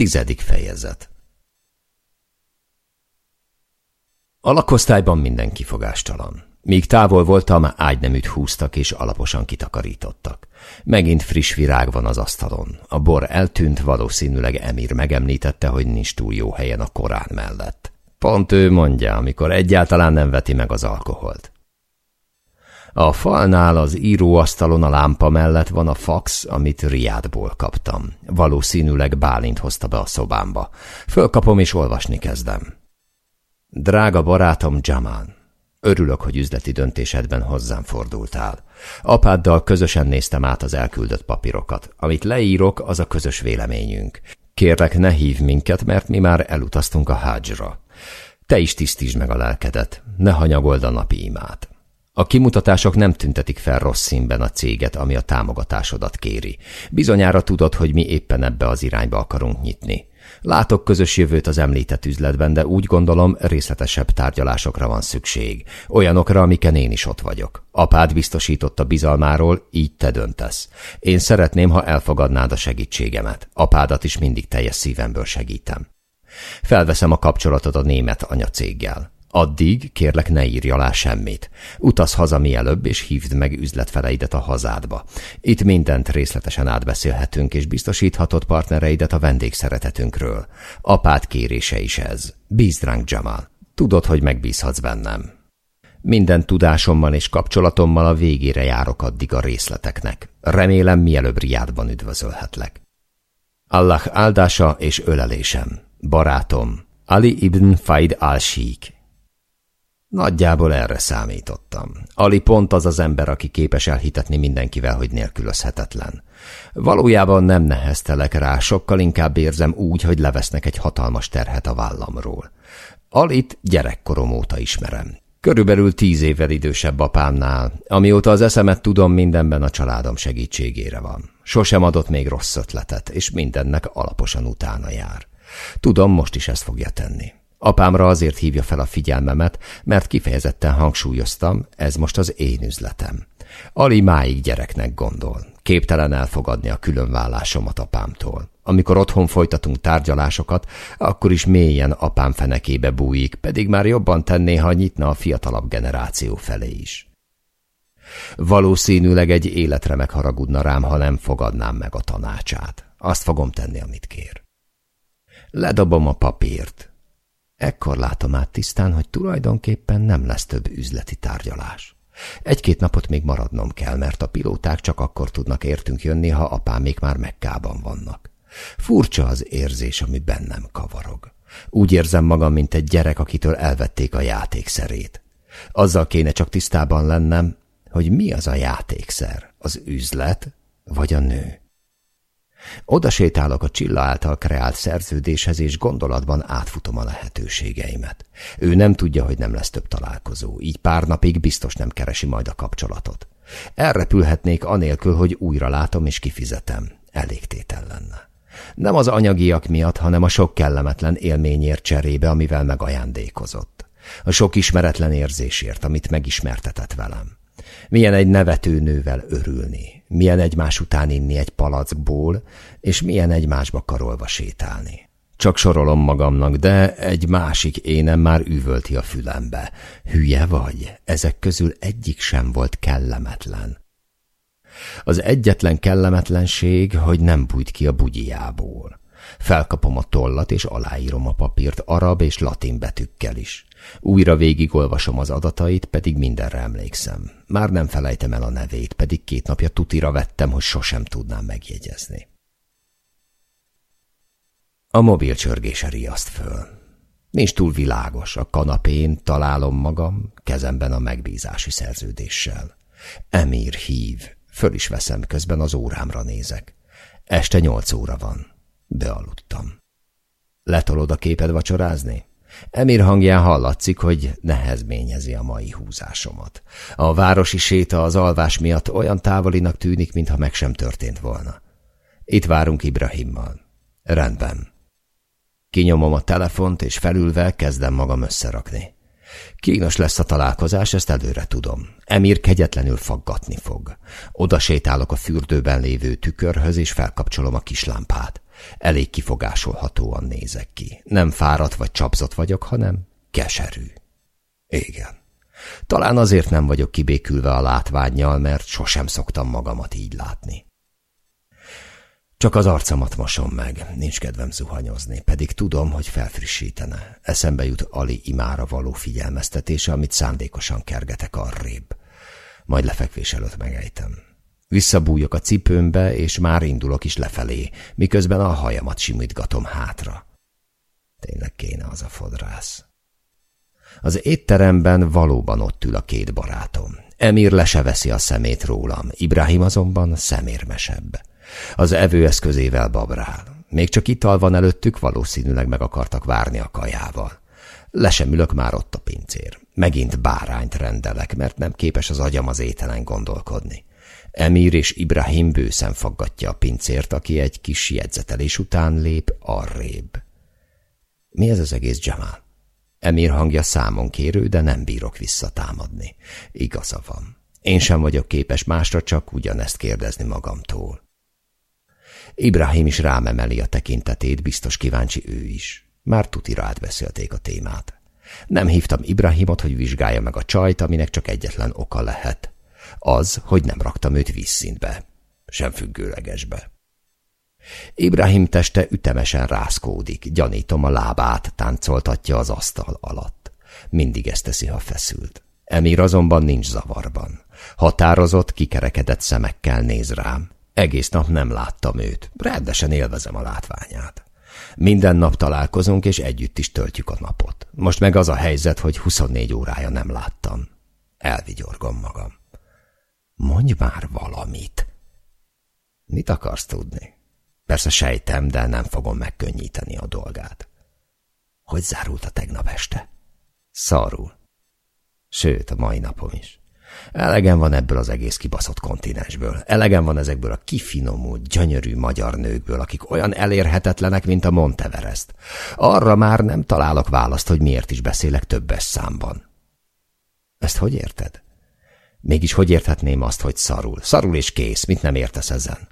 Tizedik fejezet A lakosztályban minden kifogástalan. Míg távol voltam, ágyneműt húztak és alaposan kitakarítottak. Megint friss virág van az asztalon. A bor eltűnt, valószínűleg Emir megemlítette, hogy nincs túl jó helyen a Korán mellett. Pont ő mondja, amikor egyáltalán nem veti meg az alkoholt. A falnál az íróasztalon a lámpa mellett van a fax, amit Riádból kaptam. Valószínűleg Bálint hozta be a szobámba. Fölkapom és olvasni kezdem. Drága barátom Jaman, örülök, hogy üzleti döntésedben hozzám fordultál. Apáddal közösen néztem át az elküldött papírokat. Amit leírok, az a közös véleményünk. Kérlek, ne hív minket, mert mi már elutaztunk a hágyra. Te is tisztítsd meg a lelkedet, ne hanyagold a napi imát. A kimutatások nem tüntetik fel rossz színben a céget, ami a támogatásodat kéri. Bizonyára tudod, hogy mi éppen ebbe az irányba akarunk nyitni. Látok közös jövőt az említett üzletben, de úgy gondolom, részletesebb tárgyalásokra van szükség. Olyanokra, amiken én is ott vagyok. Apád biztosította bizalmáról, így te döntesz. Én szeretném, ha elfogadnád a segítségemet. Apádat is mindig teljes szívemből segítem. Felveszem a kapcsolatot a német anyacéggel. Addig kérlek ne írj alá semmit. Utaz haza mielőbb, és hívd meg üzletfeleidet a hazádba. Itt mindent részletesen átbeszélhetünk, és biztosíthatod partnereidet a vendégszeretetünkről. Apád kérése is ez. Bízd ránk, Jamal. Tudod, hogy megbízhatsz bennem. Minden tudásommal és kapcsolatommal a végére járok addig a részleteknek. Remélem, mielőbb Riádban üdvözölhetlek. Allah áldása és ölelésem. Barátom, Ali ibn Faid al-Sheikh. Nagyjából erre számítottam. Ali pont az az ember, aki képes elhitetni mindenkivel, hogy nélkülözhetetlen. Valójában nem neheztelek rá, sokkal inkább érzem úgy, hogy levesznek egy hatalmas terhet a vállamról. Alit gyerekkorom óta ismerem. Körülbelül tíz évvel idősebb apámnál, amióta az eszemet tudom, mindenben a családom segítségére van. Sosem adott még rossz ötletet, és mindennek alaposan utána jár. Tudom, most is ezt fogja tenni. Apámra azért hívja fel a figyelmemet, mert kifejezetten hangsúlyoztam, ez most az én üzletem. Ali máig gyereknek gondol. Képtelen elfogadni a különvállásomat apámtól. Amikor otthon folytatunk tárgyalásokat, akkor is mélyen apám fenekébe bújik, pedig már jobban tenné, ha nyitna a fiatalabb generáció felé is. Valószínűleg egy életre megharagudna rám, ha nem fogadnám meg a tanácsát. Azt fogom tenni, amit kér. Ledobom a papírt, Ekkor látom át tisztán, hogy tulajdonképpen nem lesz több üzleti tárgyalás. Egy-két napot még maradnom kell, mert a pilóták csak akkor tudnak értünk jönni, ha apám még már Mekkában vannak. Furcsa az érzés, ami bennem kavarog. Úgy érzem magam, mint egy gyerek, akitől elvették a játékszerét. Azzal kéne csak tisztában lennem, hogy mi az a játékszer, az üzlet vagy a nő. Oda sétálok a Csilla által kreált szerződéshez, és gondolatban átfutom a lehetőségeimet. Ő nem tudja, hogy nem lesz több találkozó, így pár napig biztos nem keresi majd a kapcsolatot. Elrepülhetnék anélkül, hogy újra látom és kifizetem. Elégtétel lenne. Nem az anyagiak miatt, hanem a sok kellemetlen élményért cserébe, amivel megajándékozott. A sok ismeretlen érzésért, amit megismertetett velem. Milyen egy nevető nővel örülni, milyen egymás után inni egy palackból, és milyen egymásba karolva sétálni. Csak sorolom magamnak, de egy másik énem már üvölti a fülembe. Hülye vagy, ezek közül egyik sem volt kellemetlen. Az egyetlen kellemetlenség, hogy nem bújt ki a bugyiából. Felkapom a tollat, és aláírom a papírt arab és latin betűkkel is. Újra végigolvasom az adatait, pedig mindenre emlékszem. Már nem felejtem el a nevét, pedig két napja tutira vettem, hogy sosem tudnám megjegyezni. A mobil csörgése riaszt föl. Nincs túl világos, a kanapén találom magam, kezemben a megbízási szerződéssel. Emir hív, föl is veszem, közben az órámra nézek. Este nyolc óra van. Bealudtam. Letolod a képed vacsorázni? Emir hangján hallatszik, hogy nehezményezi a mai húzásomat. A városi séta az alvás miatt olyan távolinak tűnik, mintha meg sem történt volna. Itt várunk Ibrahimmal. Rendben. Kinyomom a telefont, és felülve kezdem magam összerakni. Kínos lesz a találkozás, ezt előre tudom. Emir kegyetlenül faggatni fog. Oda sétálok a fürdőben lévő tükörhöz, és felkapcsolom a kislámpát. Elég kifogásolhatóan nézek ki. Nem fáradt vagy csapzott vagyok, hanem keserű. Igen. Talán azért nem vagyok kibékülve a látványjal, mert sosem szoktam magamat így látni. Csak az arcamat mosom meg, nincs kedvem zuhanyozni, pedig tudom, hogy felfrissítene. Eszembe jut Ali imára való figyelmeztetése, amit szándékosan kergetek arrébb. Majd lefekvés előtt megejtem. Visszabújok a cipőmbe, és már indulok is lefelé, miközben a hajamat simítgatom hátra. Tényleg kéne az a fodrász. Az étteremben valóban ott ül a két barátom. Emir le se veszi a szemét rólam, Ibrahim azonban szemérmesebb. Az evőeszközével babrál. Még csak ital van előttük, valószínűleg meg akartak várni a kajával. Le sem ülök már ott a pincér. Megint bárányt rendelek, mert nem képes az agyam az ételen gondolkodni. Emir és Ibrahim bőszen faggatja a pincért, aki egy kis jegyzetelés után lép arrébb. Mi ez az egész, Jamal? Emir hangja számon kérő, de nem bírok visszatámadni. Igaza van. Én sem vagyok képes másra, csak ugyanezt kérdezni magamtól. Ibrahim is rám emeli a tekintetét, biztos kíváncsi ő is. Már tutira átbeszélték a témát. Nem hívtam Ibrahimot, hogy vizsgálja meg a csajt, aminek csak egyetlen oka lehet. Az, hogy nem raktam őt vízszintbe, sem függőlegesbe. Ibrahim teste ütemesen rászkódik, gyanítom a lábát, táncoltatja az asztal alatt. Mindig ezt teszi, ha feszült. Emir azonban nincs zavarban. Határozott, kikerekedett szemekkel néz rám. Egész nap nem láttam őt, rendesen élvezem a látványát. Minden nap találkozunk, és együtt is töltjük a napot. Most meg az a helyzet, hogy 24 órája nem láttam. Elvigyorgom magam. Mondj már valamit. Mit akarsz tudni? Persze sejtem, de nem fogom megkönnyíteni a dolgát. Hogy zárult a tegnap este? Szarul. Sőt, a mai napom is. Elegem van ebből az egész kibaszott kontinensből. Elegem van ezekből a kifinomult, gyönyörű magyar nőkből, akik olyan elérhetetlenek, mint a Monteverest. Arra már nem találok választ, hogy miért is beszélek többes számban. Ezt hogy érted? Mégis hogy érthetném azt, hogy szarul? Szarul és kész, mit nem értesz ezen?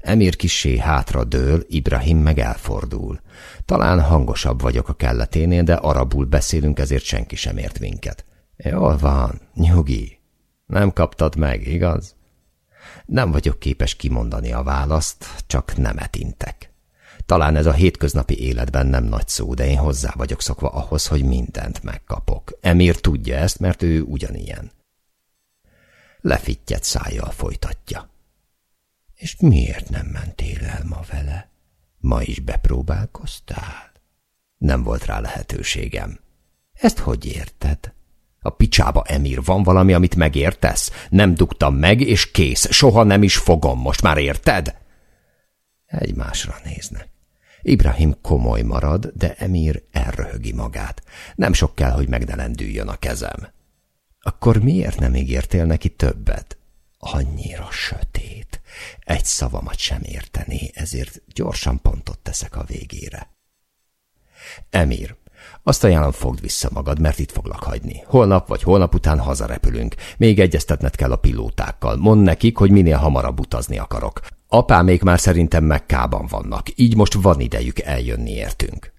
Emir kisé hátra dől, Ibrahim meg elfordul. Talán hangosabb vagyok a kelleténél, de arabul beszélünk, ezért senki sem ért minket. Jól van, nyugi. Nem kaptad meg, igaz? Nem vagyok képes kimondani a választ, csak nemet intek. Talán ez a hétköznapi életben nem nagy szó, de én hozzá vagyok szokva ahhoz, hogy mindent megkapok. Emir tudja ezt, mert ő ugyanilyen. Lefittyet szájjal folytatja. És miért nem mentél el ma vele? Ma is bepróbálkoztál? Nem volt rá lehetőségem. Ezt hogy érted? A picsába, Emir, van valami, amit megértesz? Nem dugtam meg, és kész. Soha nem is fogom, most már érted? Egymásra néznek. Ibrahim komoly marad, de Emir elröhögi magát. Nem sok kell, hogy megdelendüljön a kezem. Akkor miért nem ígértél neki többet? Annyira sötét. Egy szavamat sem értené, ezért gyorsan pontot teszek a végére. Emir, azt ajánlom, fogd vissza magad, mert itt foglak hagyni. Holnap vagy holnap után hazarepülünk. Még egyeztetned kell a pilótákkal. Mondd nekik, hogy minél hamarabb utazni akarok. Apámék már szerintem Mekkában vannak, így most van idejük eljönni értünk.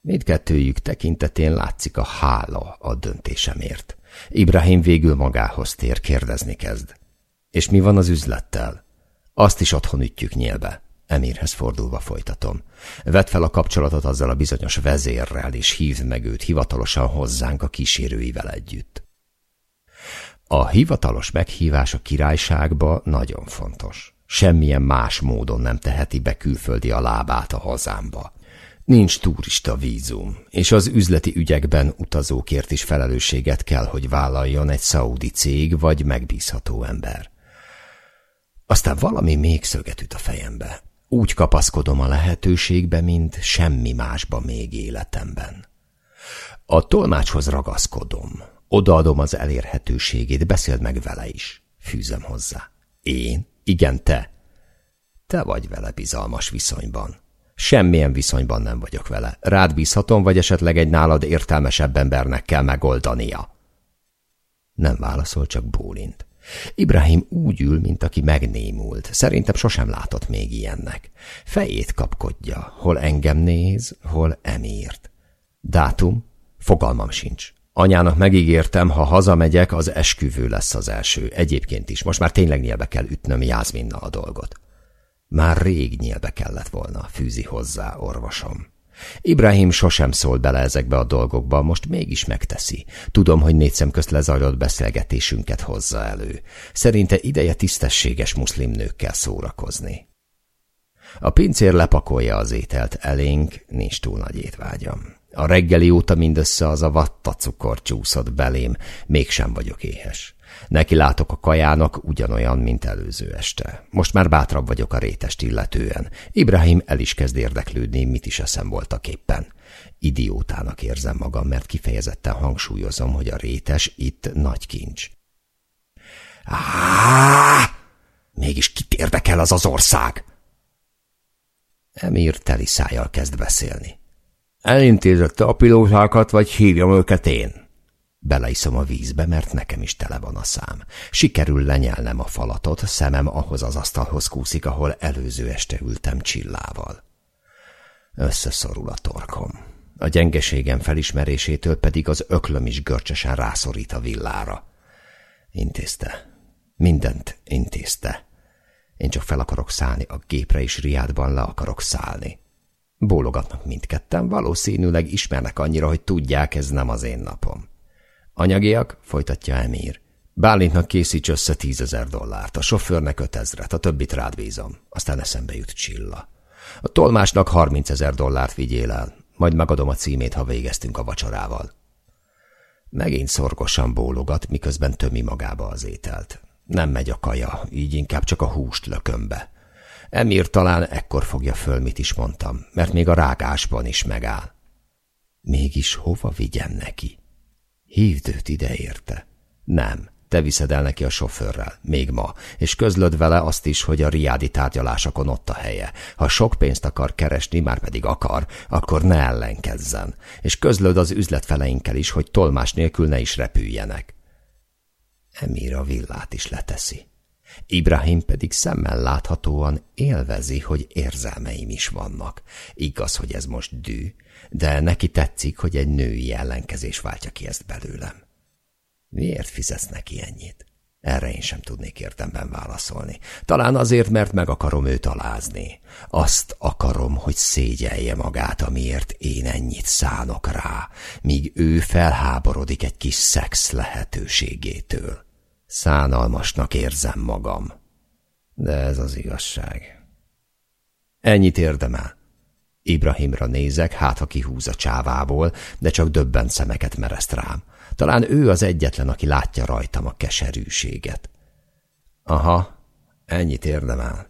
Mindkettőjük tekintetén látszik a hála a döntésemért. Ibrahim végül magához tér, kérdezni kezd. És mi van az üzlettel? Azt is otthon ütjük nyílbe. Emirhez fordulva folytatom. Vedd fel a kapcsolatot azzal a bizonyos vezérrel, és hívd meg őt hivatalosan hozzánk a kísérőivel együtt. A hivatalos meghívás a királyságba nagyon fontos. Semmilyen más módon nem teheti be külföldi a lábát a hazámba. Nincs turista vízum, és az üzleti ügyekben utazókért is felelősséget kell, hogy vállaljon egy szaudi cég vagy megbízható ember. Aztán valami még szöget üt a fejembe. Úgy kapaszkodom a lehetőségbe, mint semmi másba még életemben. A tolmácshoz ragaszkodom, odaadom az elérhetőségét, beszéld meg vele is, fűzem hozzá. Én? Igen, te. Te vagy vele bizalmas viszonyban. Semmilyen viszonyban nem vagyok vele. Rád bízhatom, vagy esetleg egy nálad értelmesebb embernek kell megoldania. Nem válaszol, csak bólint. Ibrahim úgy ül, mint aki megnémult. Szerintem sosem látott még ilyennek. Fejét kapkodja, hol engem néz, hol emírt. Dátum? Fogalmam sincs. Anyának megígértem, ha hazamegyek, az esküvő lesz az első. Egyébként is, most már tényleg nyelbe kell ütnöm Jászminnal a dolgot. Már rég nyelbe kellett volna, fűzi hozzá orvosom. Ibrahim sosem szólt bele ezekbe a dolgokba, most mégis megteszi. Tudom, hogy négy szem közt lezajlott beszélgetésünket hozza elő. Szerinte ideje tisztességes muszlim nőkkel szórakozni. A pincér lepakolja az ételt elénk, nincs túl nagy étvágyam. A reggeli óta mindössze az a vatta cukor csúszott belém, mégsem vagyok éhes. Neki látok a kajának ugyanolyan, mint előző este. Most már bátrabb vagyok a rétest illetően. Ibrahim el is kezd érdeklődni, mit is eszem voltak éppen. Idiótának érzem magam, mert kifejezetten hangsúlyozom, hogy a rétes itt nagy kincs. Áááá! Mégis kit érdekel az az ország? Emir teli szájjal kezd beszélni. Elintézette a pilótákat, vagy hívjam őket én? Beleiszom a vízbe, mert nekem is tele van a szám. Sikerül lenyelnem a falatot, szemem ahhoz az asztalhoz kúszik, ahol előző este ültem csillával. Összeszorul a torkom. A gyengeségem felismerésétől pedig az öklöm is görcsösen rászorít a villára. Intézte. Mindent intézte. Én csak fel akarok szállni a gépre, és riádban le akarok szállni. Bólogatnak mindketten, valószínűleg ismernek annyira, hogy tudják, ez nem az én napom. Anyagiak, folytatja Emír. Bálintnak készíts össze tízezer dollárt, a sofőrnek ötezret, a többit rád bízom. Aztán eszembe jut Csilla. A tolmásnak harmincezer dollárt vigyél el, majd megadom a címét, ha végeztünk a vacsorával. Megint szorgosan bólogat, miközben tömi magába az ételt. Nem megy a kaja, így inkább csak a húst lököm be. Emír talán ekkor fogja föl, mit is mondtam, mert még a rágásban is megáll. Mégis hova vigyem neki? Hívd őt ide érte. Nem, te viszed el neki a sofőrrel, még ma, és közlöd vele azt is, hogy a riádi tárgyalásokon ott a helye. Ha sok pénzt akar keresni, már pedig akar, akkor ne ellenkezzen, és közlöd az üzletfeleinkkel is, hogy tolmás nélkül ne is repüljenek. Emir a villát is leteszi. Ibrahim pedig szemmel láthatóan élvezi, hogy érzelmeim is vannak. Igaz, hogy ez most dű, de neki tetszik, hogy egy női ellenkezés váltja ki ezt belőlem. Miért fizetsz neki ennyit? Erre én sem tudnék értemben válaszolni. Talán azért, mert meg akarom őt alázni. Azt akarom, hogy szégyelje magát, amiért én ennyit szánok rá, míg ő felháborodik egy kis szex lehetőségétől. Szánalmasnak érzem magam. De ez az igazság. Ennyit érdemel. Ibrahimra nézek, hát ha kihúz a csávából, de csak döbben szemeket mereszt rám. Talán ő az egyetlen, aki látja rajtam a keserűséget. Aha, ennyit érdemel.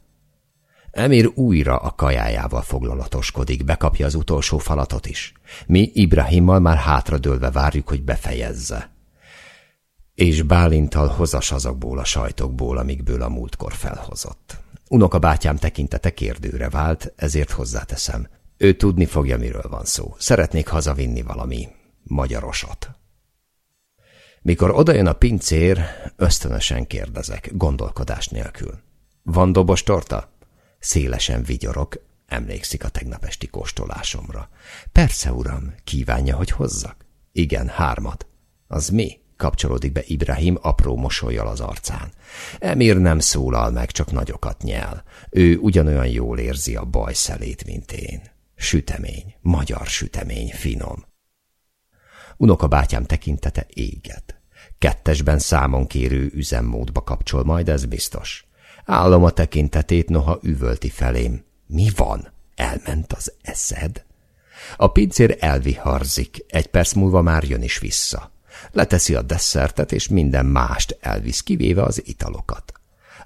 Emir újra a kajájával foglalatoskodik, bekapja az utolsó falatot is. Mi Ibrahimmal már hátradőlve várjuk, hogy befejezze. És Bálintal hozas azokból a sajtokból, amikből a múltkor felhozott. Unokabátyám tekintete kérdőre vált, ezért hozzáteszem. Ő tudni fogja, miről van szó. Szeretnék hazavinni valami magyarosat. Mikor odajön a pincér, ösztönösen kérdezek, gondolkodás nélkül. Van dobos torta? Szélesen vigyorok, emlékszik a tegnap esti kóstolásomra. Persze, uram, kívánja, hogy hozzak? Igen, hármat. Az mi? Kapcsolódik be Ibrahim apró mosolyjal az arcán. Emir nem szólal meg, csak nagyokat nyel. Ő ugyanolyan jól érzi a baj szelét, mint én. Sütemény, magyar sütemény, finom. Unokabátyám tekintete éget. Kettesben számon kérő üzemmódba kapcsol majd, ez biztos. Állom a tekintetét, noha üvölti felém. Mi van? Elment az eszed? A pincér elviharzik, egy perc múlva már jön is vissza. Leteszi a desszertet, és minden mást elvisz, kivéve az italokat.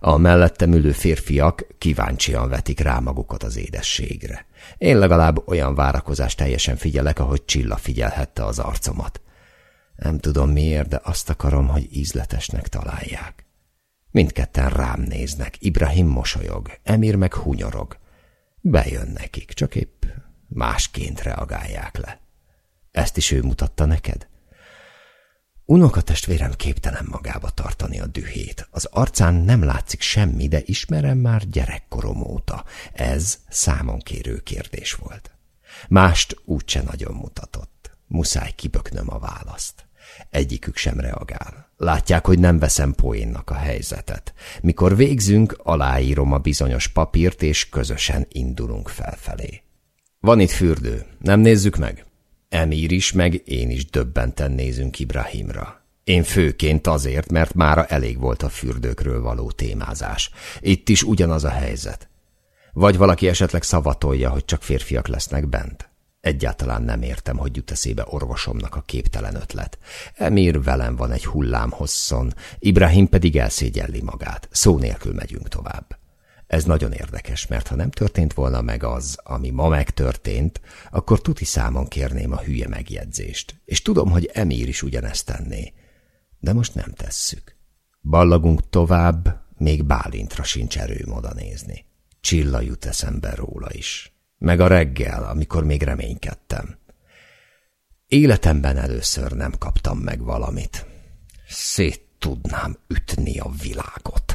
A mellettem ülő férfiak kíváncsian vetik rá magukat az édességre. Én legalább olyan várakozást teljesen figyelek, ahogy Csilla figyelhette az arcomat. Nem tudom miért, de azt akarom, hogy ízletesnek találják. Mindketten rám néznek, Ibrahim mosolyog, Emir meg hunyorog. Bejön nekik, csak épp másként reagálják le. Ezt is ő mutatta neked? Unokatestvérem képtelen magába tartani a dühét. Az arcán nem látszik semmi, de ismerem már gyerekkorom óta. Ez számonkérő kérdés volt. Mást úgyse nagyon mutatott. Muszáj kiböknöm a választ. Egyikük sem reagál. Látják, hogy nem veszem poénnak a helyzetet. Mikor végzünk, aláírom a bizonyos papírt, és közösen indulunk felfelé. Van itt fürdő, nem nézzük meg? Emír is, meg én is döbbenten nézünk Ibrahimra. Én főként azért, mert mára elég volt a fürdőkről való témázás. Itt is ugyanaz a helyzet. Vagy valaki esetleg szavatolja, hogy csak férfiak lesznek bent. Egyáltalán nem értem, hogy jut eszébe orvosomnak a képtelen ötlet. Emir velem van egy hullám hosszon, Ibrahim pedig elszégyelli magát. Szó nélkül megyünk tovább. Ez nagyon érdekes, mert ha nem történt volna meg az, ami ma megtörtént, akkor tuti számon kérném a hülye megjegyzést. És tudom, hogy Emír is ugyanezt tenné. De most nem tesszük. Ballagunk tovább, még Bálintra sincs erőm oda nézni. Csilla jut eszembe róla is. Meg a reggel, amikor még reménykedtem. Életemben először nem kaptam meg valamit. Szét tudnám ütni a világot.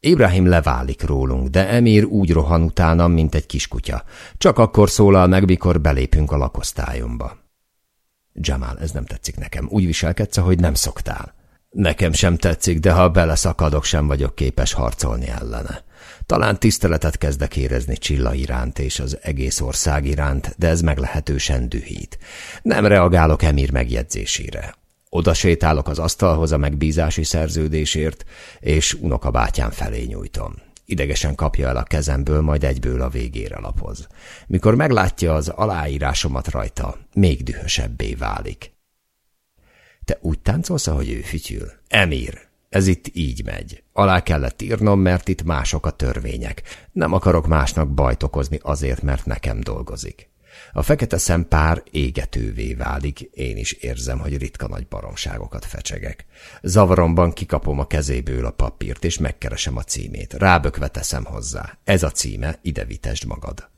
Ibrahim leválik rólunk, de Emir úgy rohan utánam, mint egy kiskutya. Csak akkor szólal meg, mikor belépünk a lakosztályomba. Jamal, ez nem tetszik nekem. Úgy viselkedsz, ahogy nem szoktál. Nekem sem tetszik, de ha beleszakadok, sem vagyok képes harcolni ellene. Talán tiszteletet kezdek érezni Csilla iránt és az egész ország iránt, de ez meglehetősen dühít. Nem reagálok Emir megjegyzésére. Oda sétálok az asztalhoz a megbízási szerződésért, és unokabátyám felé nyújtom. Idegesen kapja el a kezemből, majd egyből a végére lapoz. Mikor meglátja az aláírásomat rajta, még dühösebbé válik. Te úgy táncolsz, ahogy ő fütyül? Emír, ez itt így megy. Alá kellett írnom, mert itt mások a törvények. Nem akarok másnak bajt okozni azért, mert nekem dolgozik. A fekete szempár égetővé válik, én is érzem, hogy ritka nagy baromságokat fecsegek. Zavaromban kikapom a kezéből a papírt, és megkeresem a címét. Rábökve teszem hozzá. Ez a címe, ide vitesd magad.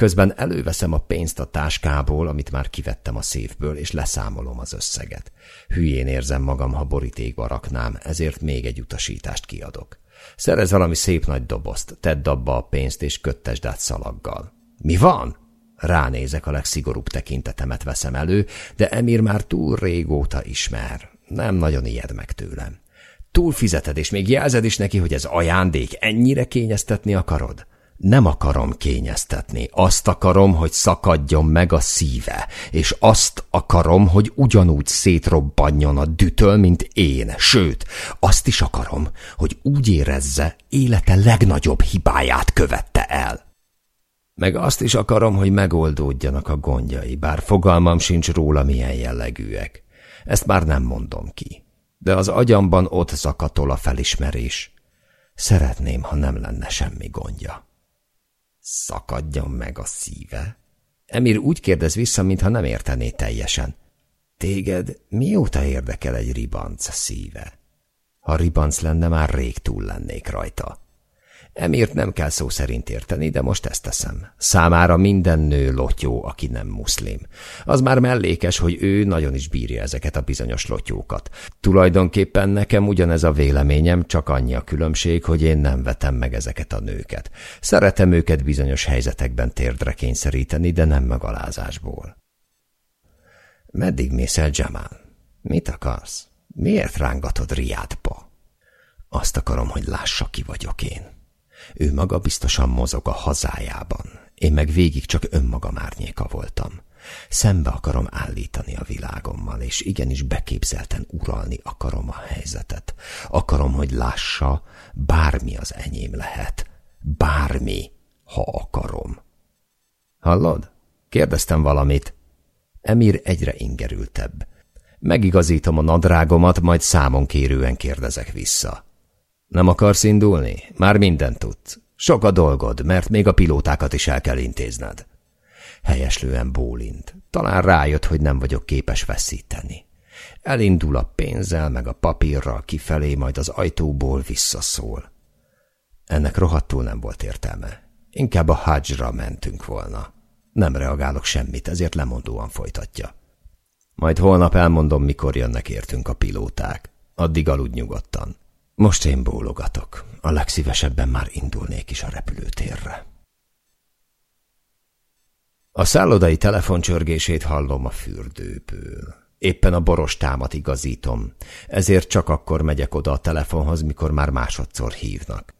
Közben előveszem a pénzt a táskából, amit már kivettem a széfből, és leszámolom az összeget. Hülyén érzem magam, ha borítékba raknám, ezért még egy utasítást kiadok. Szerez valami szép nagy dobozt, tedd abba a pénzt, és köttesd át szalaggal. Mi van? Ránézek, a legszigorúbb tekintetemet veszem elő, de Emir már túl régóta ismer. Nem nagyon ijed meg tőlem. Túl fizeted, és még jelzed is neki, hogy ez ajándék, ennyire kényeztetni akarod? Nem akarom kényeztetni, azt akarom, hogy szakadjon meg a szíve, és azt akarom, hogy ugyanúgy szétrobbanjon a dütöl, mint én, sőt, azt is akarom, hogy úgy érezze, élete legnagyobb hibáját követte el. Meg azt is akarom, hogy megoldódjanak a gondjai, bár fogalmam sincs róla, milyen jellegűek. Ezt már nem mondom ki. De az agyamban ott zakatol a felismerés. Szeretném, ha nem lenne semmi gondja. Szakadjon meg a szíve? Emir úgy kérdez vissza, mintha nem értené teljesen. Téged mióta érdekel egy ribanc szíve? Ha ribanc lenne, már rég túl lennék rajta. Emért nem kell szó szerint érteni, de most ezt teszem. Számára minden nő lotyó, aki nem muszlim. Az már mellékes, hogy ő nagyon is bírja ezeket a bizonyos lotyókat. Tulajdonképpen nekem ugyanez a véleményem, csak annyi a különbség, hogy én nem vetem meg ezeket a nőket. Szeretem őket bizonyos helyzetekben térdre kényszeríteni, de nem megalázásból. Meddig mész el, Jamal? Mit akarsz? Miért rángatod Riádba? Azt akarom, hogy lássa, ki vagyok én. Ő maga biztosan mozog a hazájában, én meg végig csak önmagam árnyéka voltam. Szembe akarom állítani a világommal, és igenis beképzelten uralni akarom a helyzetet. Akarom, hogy lássa, bármi az enyém lehet. Bármi, ha akarom. Hallod? Kérdeztem valamit. Emir egyre ingerültebb. Megigazítom a nadrágomat, majd számon kérően kérdezek vissza. Nem akarsz indulni? Már mindent tudsz. Sok a dolgod, mert még a pilótákat is el kell intézned. Helyeslően bólint. Talán rájött, hogy nem vagyok képes veszíteni. Elindul a pénzzel, meg a papírral kifelé, majd az ajtóból visszaszól. Ennek rohadtul nem volt értelme. Inkább a hajra mentünk volna. Nem reagálok semmit, ezért lemondóan folytatja. Majd holnap elmondom, mikor jönnek értünk a pilóták. Addig aludj nyugodtan. Most én bólogatok. A legszívesebben már indulnék is a repülőtérre. A szállodai telefoncsörgését hallom a fürdőből. Éppen a borostámat igazítom, ezért csak akkor megyek oda a telefonhoz, mikor már másodszor hívnak.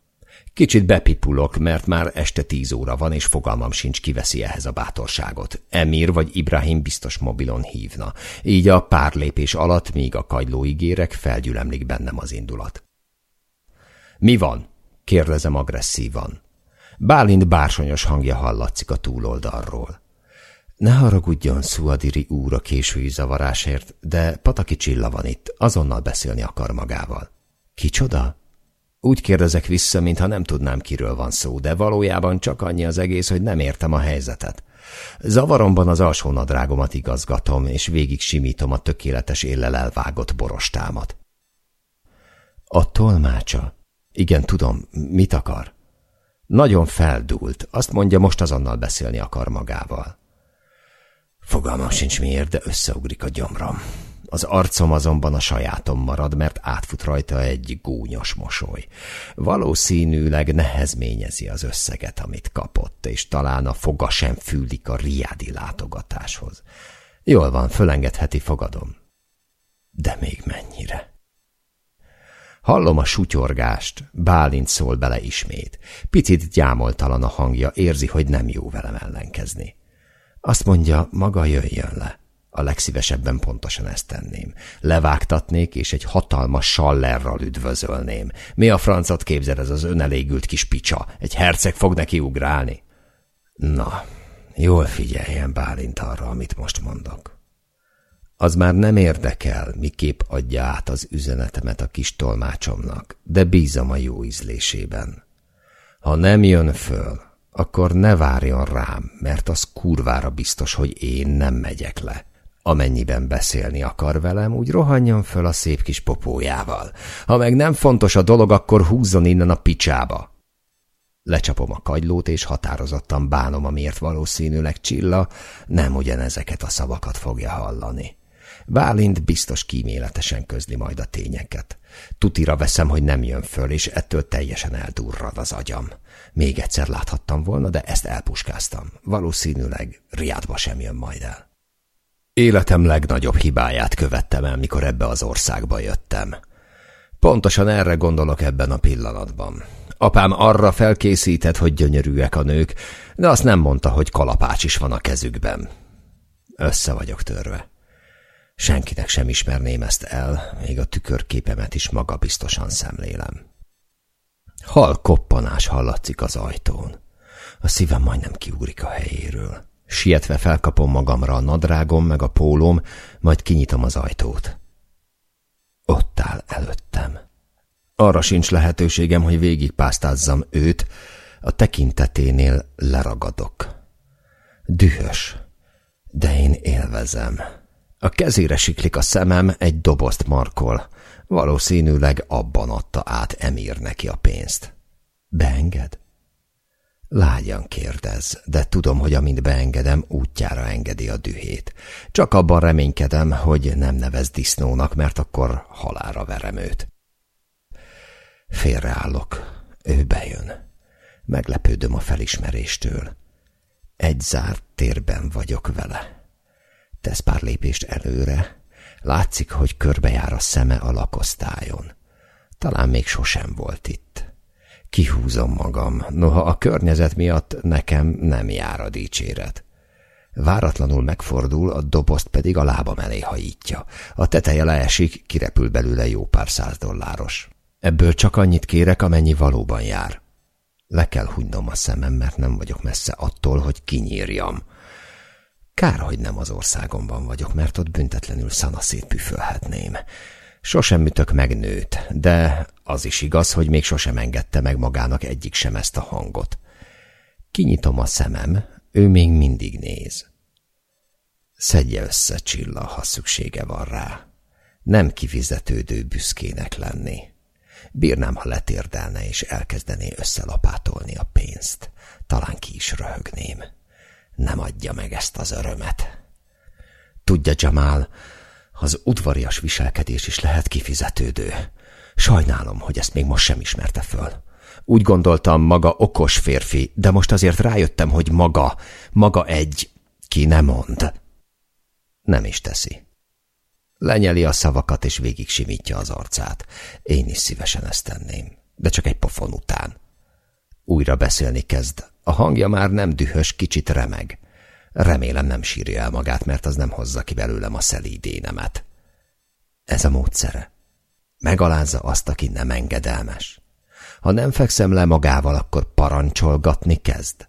Kicsit bepipulok, mert már este tíz óra van, és fogalmam sincs, kiveszi ehhez a bátorságot. Emir vagy Ibrahim biztos mobilon hívna. Így a pár lépés alatt, míg a kagyló ígérek, felgyülemlik bennem az indulat. Mi van? kérdezem agresszívan. Bálint bársonyos hangja hallatszik a túloldalról. Ne haragudjon, Szuadiri úr a késői zavarásért, de Pataki Csilla van itt, azonnal beszélni akar magával. Kicsoda? Úgy kérdezek vissza, mintha nem tudnám, kiről van szó, de valójában csak annyi az egész, hogy nem értem a helyzetet. Zavaromban az alsó nadrágomat igazgatom, és végig simítom a tökéletes éllel elvágott borostámat. A tolmácsa? Igen, tudom. Mit akar? Nagyon feldúlt. Azt mondja, most azonnal beszélni akar magával. Fogalmam sincs miért, de összeugrik a gyomram. Az arcom azonban a sajátom marad, mert átfut rajta egy gúnyos mosoly. Valószínűleg nehezményezi az összeget, amit kapott, és talán a foga sem fűlik a riádi látogatáshoz. Jól van, fölengedheti, fogadom. De még mennyire? Hallom a sutyorgást, Bálint szól bele ismét. Picit gyámoltalan a hangja, érzi, hogy nem jó velem ellenkezni. Azt mondja, maga jöjjön le. A legszívesebben pontosan ezt tenném. Levágtatnék, és egy hatalmas sallerral üdvözölném. Mi a francot képzel ez az önelégült kis picsa? Egy herceg fog neki ugrálni? Na, jól figyeljen Bálint arra, amit most mondok. Az már nem érdekel, miképp adja át az üzenetemet a kis tolmácsomnak, de bízom a jó ízlésében. Ha nem jön föl, akkor ne várjon rám, mert az kurvára biztos, hogy én nem megyek le. Amennyiben beszélni akar velem, úgy rohanjon föl a szép kis popójával. Ha meg nem fontos a dolog, akkor húzzon innen a picsába. Lecsapom a kagylót, és határozottan bánom, amiért valószínűleg Csilla nem ugyanezeket a szavakat fogja hallani. Bálint biztos kíméletesen közli majd a tényeket. Tutira veszem, hogy nem jön föl, és ettől teljesen eldurrad az agyam. Még egyszer láthattam volna, de ezt elpuskáztam. Valószínűleg Riádba sem jön majd el. Életem legnagyobb hibáját követtem el, mikor ebbe az országba jöttem. Pontosan erre gondolok ebben a pillanatban. Apám arra felkészített, hogy gyönyörűek a nők, de azt nem mondta, hogy kalapács is van a kezükben. Össze vagyok törve. Senkinek sem ismerném ezt el, még a tükörképemet is maga biztosan szemlélem. Hal koppanás hallatszik az ajtón. A szívem majdnem kiugrik a helyéről. Sietve felkapom magamra a nadrágom meg a pólóm, majd kinyitom az ajtót. Ott áll előttem. Arra sincs lehetőségem, hogy végigpásztázzam őt, a tekinteténél leragadok. Dühös, de én élvezem. A kezére siklik a szemem, egy dobozt markol. Valószínűleg abban adta át Emír neki a pénzt. Beenged? Lágyan kérdez, de tudom, hogy amint beengedem, útjára engedi a dühét. Csak abban reménykedem, hogy nem nevez disznónak, mert akkor halára verem őt. Félreállok. Ő bejön. Meglepődöm a felismeréstől. Egy zárt térben vagyok vele. Tesz pár lépést előre. Látszik, hogy körbejár a szeme a lakosztályon. Talán még sosem volt itt. Kihúzom magam, noha a környezet miatt nekem nem jár a dicséret. Váratlanul megfordul, a dobozt pedig a lábam elé hajítja. A teteje leesik, kirepül belőle jó pár száz dolláros. Ebből csak annyit kérek, amennyi valóban jár. Le kell hunynom a szemem, mert nem vagyok messze attól, hogy kinyírjam. Kár, hogy nem az országomban vagyok, mert ott büntetlenül szanaszét püfölhetném. Sosem ütök meg nőt, de az is igaz, hogy még sosem engedte meg magának egyik sem ezt a hangot. Kinyitom a szemem, ő még mindig néz. Szedje össze Csilla, ha szüksége van rá. Nem kifizetődő büszkének lenni. Bírnám, ha letérdelne és elkezdené összelapátolni a pénzt. Talán ki is röhögném nem adja meg ezt az örömet. Tudja, Jamal, az udvarias viselkedés is lehet kifizetődő. Sajnálom, hogy ezt még most sem ismerte föl. Úgy gondoltam, maga okos férfi, de most azért rájöttem, hogy maga, maga egy, ki nem mond. Nem is teszi. Lenyeli a szavakat, és végig simítja az arcát. Én is szívesen ezt tenném, de csak egy pofon után. Újra beszélni kezd. A hangja már nem dühös, kicsit remeg. Remélem nem sírja el magát, mert az nem hozza ki belőlem a szelídénemet. Ez a módszere. Megalázza azt, aki nem engedelmes. Ha nem fekszem le magával, akkor parancsolgatni kezd.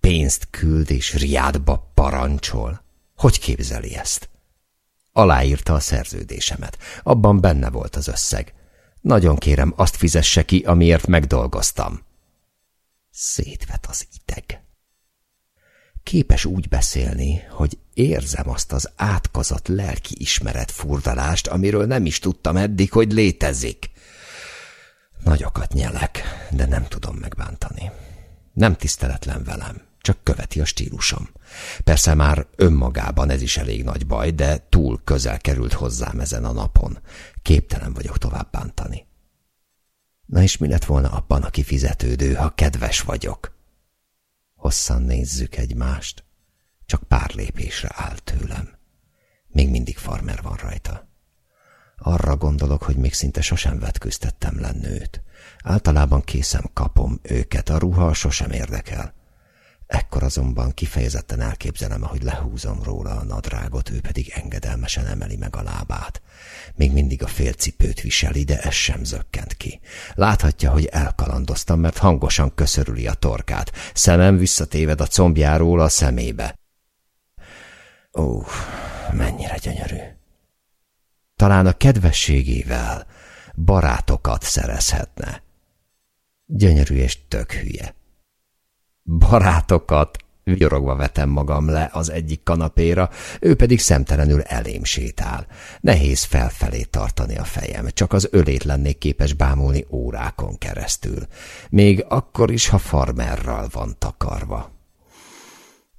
Pénzt küld és riádba parancsol. Hogy képzeli ezt? Aláírta a szerződésemet. Abban benne volt az összeg. Nagyon kérem, azt fizesse ki, amiért megdolgoztam. Szétvet az ideg. Képes úgy beszélni, hogy érzem azt az átkozott lelki ismeret furdalást, amiről nem is tudtam eddig, hogy létezik. Nagyokat nyelek, de nem tudom megbántani. Nem tiszteletlen velem, csak követi a stílusom. Persze már önmagában ez is elég nagy baj, de túl közel került hozzám ezen a napon. Képtelen vagyok tovább bántani. Na és mi lett volna abban a kifizetődő, ha kedves vagyok? Hosszan nézzük egymást. Csak pár lépésre áll tőlem. Még mindig farmer van rajta. Arra gondolok, hogy még szinte sosem vetköztettem le nőt. Általában készem kapom őket, a ruha sosem érdekel. Ekkor azonban kifejezetten elképzelem, ahogy lehúzom róla a nadrágot, ő pedig engedelmesen emeli meg a lábát. Még mindig a félcipőt viseli, de ez sem zökkent ki. Láthatja, hogy elkalandoztam, mert hangosan köszörüli a torkát. Szemem visszatéved a combjáról a szemébe. Ó, mennyire gyönyörű. Talán a kedvességével barátokat szerezhetne. Gyönyörű és tök hülye. Barátokat, Vigyorogva vetem magam le az egyik kanapéra, ő pedig szemtelenül elém sétál. Nehéz felfelé tartani a fejem, csak az ölét lennék képes bámulni órákon keresztül. Még akkor is, ha farmerral van takarva.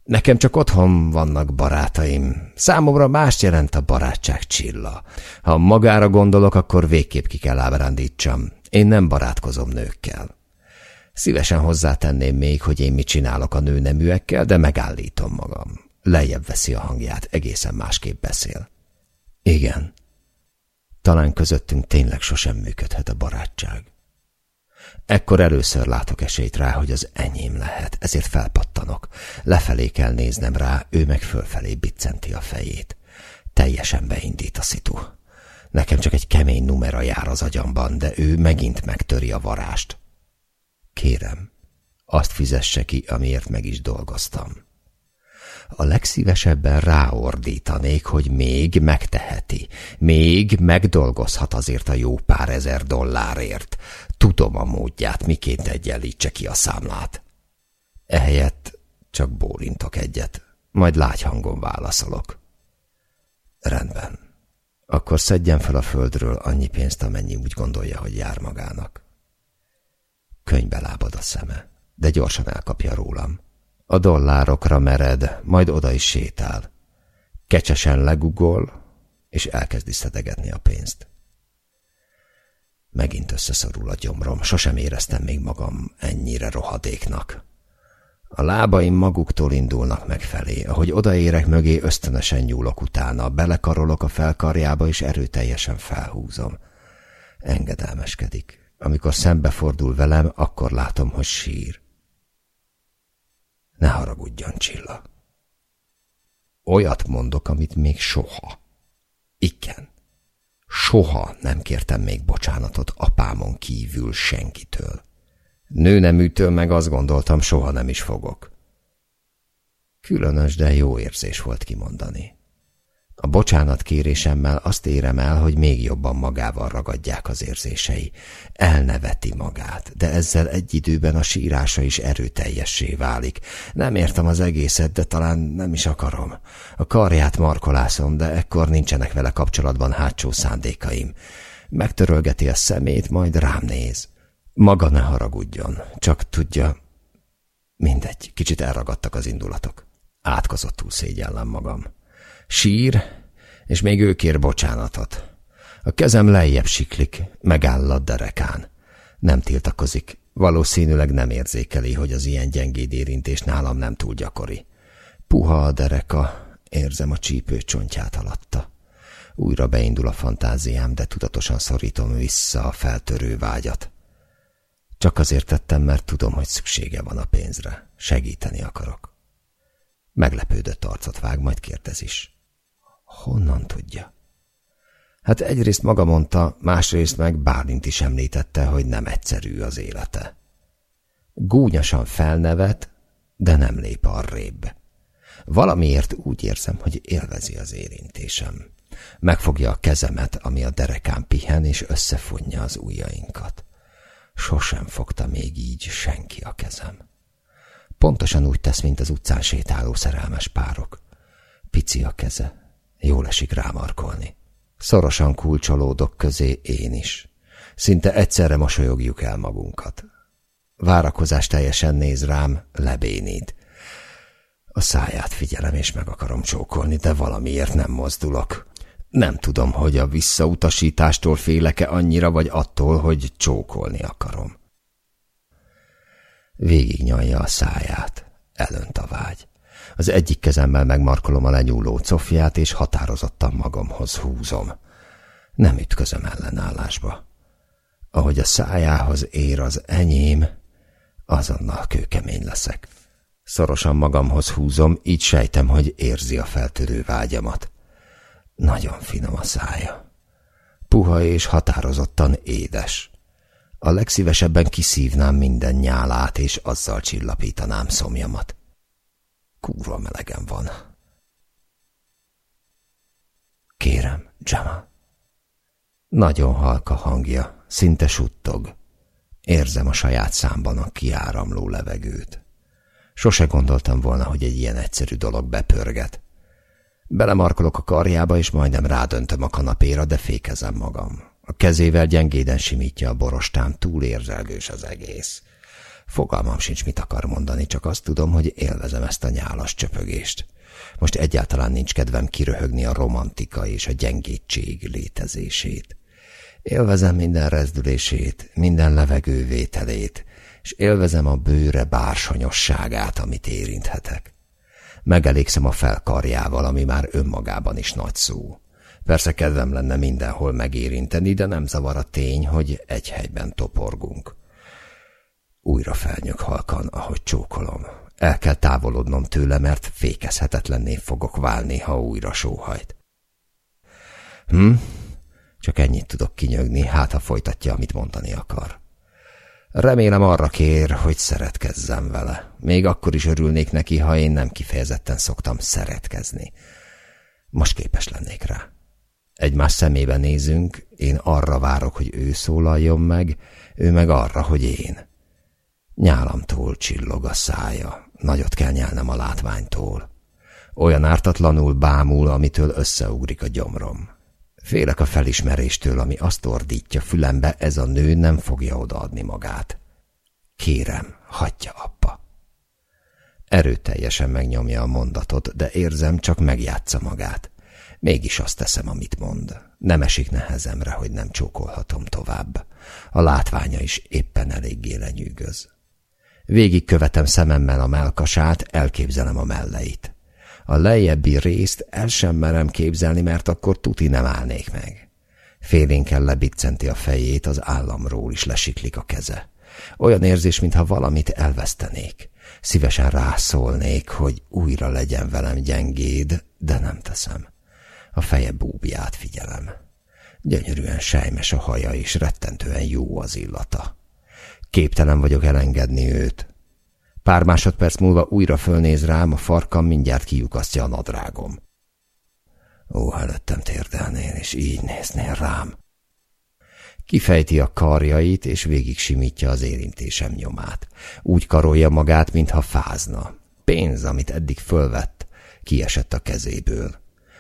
Nekem csak otthon vannak barátaim. Számomra más jelent a barátság csilla. Ha magára gondolok, akkor végképp ki kell ábrándítsam. Én nem barátkozom nőkkel. Szívesen hozzátenném még, hogy én mit csinálok a nőneműekkel, de megállítom magam. Lejjebb veszi a hangját, egészen másképp beszél. Igen. Talán közöttünk tényleg sosem működhet a barátság. Ekkor először látok esélyt rá, hogy az enyém lehet, ezért felpattanok. Lefelé kell néznem rá, ő meg fölfelé biccenti a fejét. Teljesen beindít a szitu. Nekem csak egy kemény numera jár az agyamban, de ő megint megtöri a varást. Kérem, azt fizesse ki, amiért meg is dolgoztam. A legszívesebben ráordítanék, hogy még megteheti, még megdolgozhat azért a jó pár ezer dollárért. Tudom a módját, miként egyenlítse ki a számlát. Ehelyett csak bólintok egyet, majd lágy hangon válaszolok. Rendben. Akkor szedjen fel a földről annyi pénzt, amennyi úgy gondolja, hogy jár magának. Könybe lábad a szeme, de gyorsan elkapja rólam. A dollárokra mered, majd oda is sétál. Kecsesen legugol, és elkezdi szedegetni a pénzt. Megint összeszorul a gyomrom, sosem éreztem még magam ennyire rohadéknak. A lábaim maguktól indulnak meg felé, ahogy odaérek mögé, ösztönösen nyúlok utána, belekarolok a felkarjába, és erőteljesen felhúzom. Engedelmeskedik. Amikor szembefordul velem, akkor látom, hogy sír. Ne haragudjon, Csilla. Olyat mondok, amit még soha. Igen. Soha nem kértem még bocsánatot apámon kívül senkitől. Nőneműtől meg azt gondoltam, soha nem is fogok. Különös, de jó érzés volt kimondani. A bocsánat kérésemmel azt érem el, hogy még jobban magával ragadják az érzései. Elneveti magát, de ezzel egy időben a sírása is erőteljessé válik. Nem értem az egészet, de talán nem is akarom. A karját markolászom, de ekkor nincsenek vele kapcsolatban hátsó szándékaim. Megtörölgeti a szemét, majd rám néz. Maga ne haragudjon, csak tudja... Mindegy, kicsit elragadtak az indulatok. Átkozottul szégyellem magam. Sír, és még ő kér bocsánatot. A kezem lejjebb siklik, megáll a derekán. Nem tiltakozik, valószínűleg nem érzékeli, hogy az ilyen gyengéd érintés nálam nem túl gyakori. Puha a dereka, érzem a csípő csontját alatta. Újra beindul a fantáziám, de tudatosan szorítom vissza a feltörő vágyat. Csak azért tettem, mert tudom, hogy szüksége van a pénzre. Segíteni akarok. Meglepődött arcot vág, majd kérdez is. Honnan tudja? Hát egyrészt maga mondta, másrészt meg Bálint is említette, hogy nem egyszerű az élete. Gúnyosan felnevet, de nem lép arrébb. Valamiért úgy érzem, hogy élvezi az érintésem. Megfogja a kezemet, ami a derekán pihen, és összefonja az ujjainkat. Sosem fogta még így senki a kezem. Pontosan úgy tesz, mint az utcán sétáló szerelmes párok. Pici a keze, jól esik rámarkolni. Szorosan kulcsolódok közé én is. Szinte egyszerre mosolyogjuk el magunkat. Várakozás teljesen néz rám, lebénít. A száját figyelem és meg akarom csókolni, de valamiért nem mozdulok. Nem tudom, hogy a visszautasítástól félek-e annyira, vagy attól, hogy csókolni akarom. Végignyalja a száját, elönt a vágy. Az egyik kezemmel megmarkolom a lenyúló cofját, és határozottan magamhoz húzom. Nem ütközöm ellenállásba. Ahogy a szájához ér az enyém, azonnal kőkemény leszek. Szorosan magamhoz húzom, így sejtem, hogy érzi a feltörő vágyamat. Nagyon finom a szája. Puha és határozottan édes. A legszívesebben kiszívnám minden nyálát, és azzal csillapítanám szomjamat. Kúrva melegen van. Kérem, Jama. Nagyon halka hangja, szinte suttog. Érzem a saját számban a kiáramló levegőt. Sose gondoltam volna, hogy egy ilyen egyszerű dolog bepörget. Belemarkolok a karjába, és majdnem rádöntöm a kanapéra, de fékezem magam. A kezével gyengéden simítja a borostán, túl érzelgős az egész. Fogalmam sincs, mit akar mondani, csak azt tudom, hogy élvezem ezt a nyálas csöpögést. Most egyáltalán nincs kedvem kiröhögni a romantika és a gyengétség létezését. Élvezem minden rezdülését, minden levegővételét, és élvezem a bőre bársonyosságát, amit érinthetek. Megelégszem a felkarjával, ami már önmagában is nagy szó. Persze kedvem lenne mindenhol megérinteni, de nem zavar a tény, hogy egy helyben toporgunk. Újra felnyök halkan, ahogy csókolom. El kell távolodnom tőle, mert fékezhetetlenné fogok válni, ha újra sóhajt. Hm? Csak ennyit tudok kinyögni, hát ha folytatja, amit mondani akar. Remélem arra kér, hogy szeretkezzem vele. Még akkor is örülnék neki, ha én nem kifejezetten szoktam szeretkezni. Most képes lennék rá. Egymás szemébe nézünk, én arra várok, hogy ő szólaljon meg, ő meg arra, hogy én. Nyálamtól csillog a szája, nagyot kell nyelnem a látványtól. Olyan ártatlanul bámul, amitől összeugrik a gyomrom. Félek a felismeréstől, ami azt ordítja fülembe, ez a nő nem fogja odaadni magát. Kérem, hagyja abba. Erőteljesen megnyomja a mondatot, de érzem, csak megjátsza magát. Mégis azt teszem, amit mond. Nem esik nehezemre, hogy nem csókolhatom tovább. A látványa is éppen eléggé lenyűgöz. Végig követem szememmel a melkasát, elképzelem a melleit. A lejjebbi részt el sem merem képzelni, mert akkor tuti nem állnék meg. Félénken lebiccenti a fejét, az államról is lesiklik a keze. Olyan érzés, mintha valamit elvesztenék. Szívesen rászólnék, hogy újra legyen velem gyengéd, de nem teszem. A feje búbját figyelem. Gyönyörűen sejmes a haja, és rettentően jó az illata. Képtelen vagyok elengedni őt. Pár másodperc múlva újra fölnéz rám, a farkam mindjárt kiukasztja a nadrágom. Ó, előttem térdelnél, és így néznél rám. Kifejti a karjait, és végig simítja az érintésem nyomát. Úgy karolja magát, mintha fázna. Pénz, amit eddig fölvett, kiesett a kezéből.